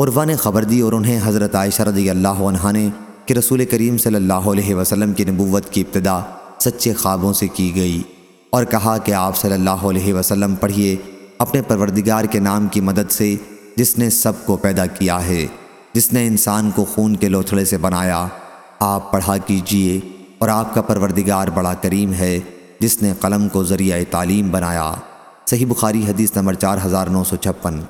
عروا نے خبر دی اور انہیں حضرت عائشہ رضی اللہ عنہ نے کہ رسول کریم صلی اللہ علیہ وسلم کی نبوت کی ابتدا سچے خوابوں سے کی گئی اور کہا کہ آپ صلی اللہ علیہ وسلم پڑھیے اپنے پروردگار کے نام کی مدد سے جس نے سب کو پیدا کیا ہے، جس نے انسان کو خون کے لوتھڑے سے بنایا، آپ پڑھا کیجیے اور آپ کا پروردگار بڑا کریم ہے جس نے قلم کو ذریعہ تعلیم بنایا۔ صحیح بخاری حدیث نمبر چار ہزار نو سو چھپن۔